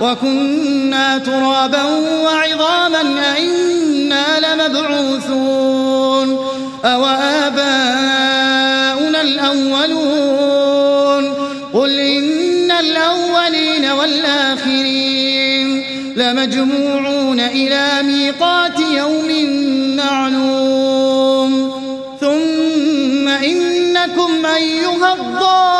وكنا ترابا وعظاما أئنا لمبعوثون أو آباؤنا الأولون قل إن الأولين والآخرين لمجموعون إلى ميقات يوم معلوم ثم إنكم أيها الضالون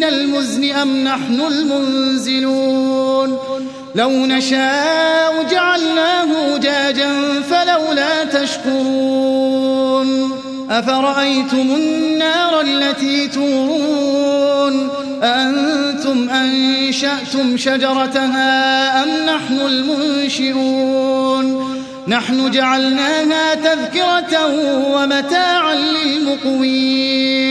من المزن أم نحن المنزلون؟ لو نشاء جعلناه جاجا فلولا تشكرون. أفرأيتم النار التي تورون؟ أنتم أنشأتم شجرتها أم نحن المنشئون نحن جعلناها تذكرة ومتاعا للمقوين.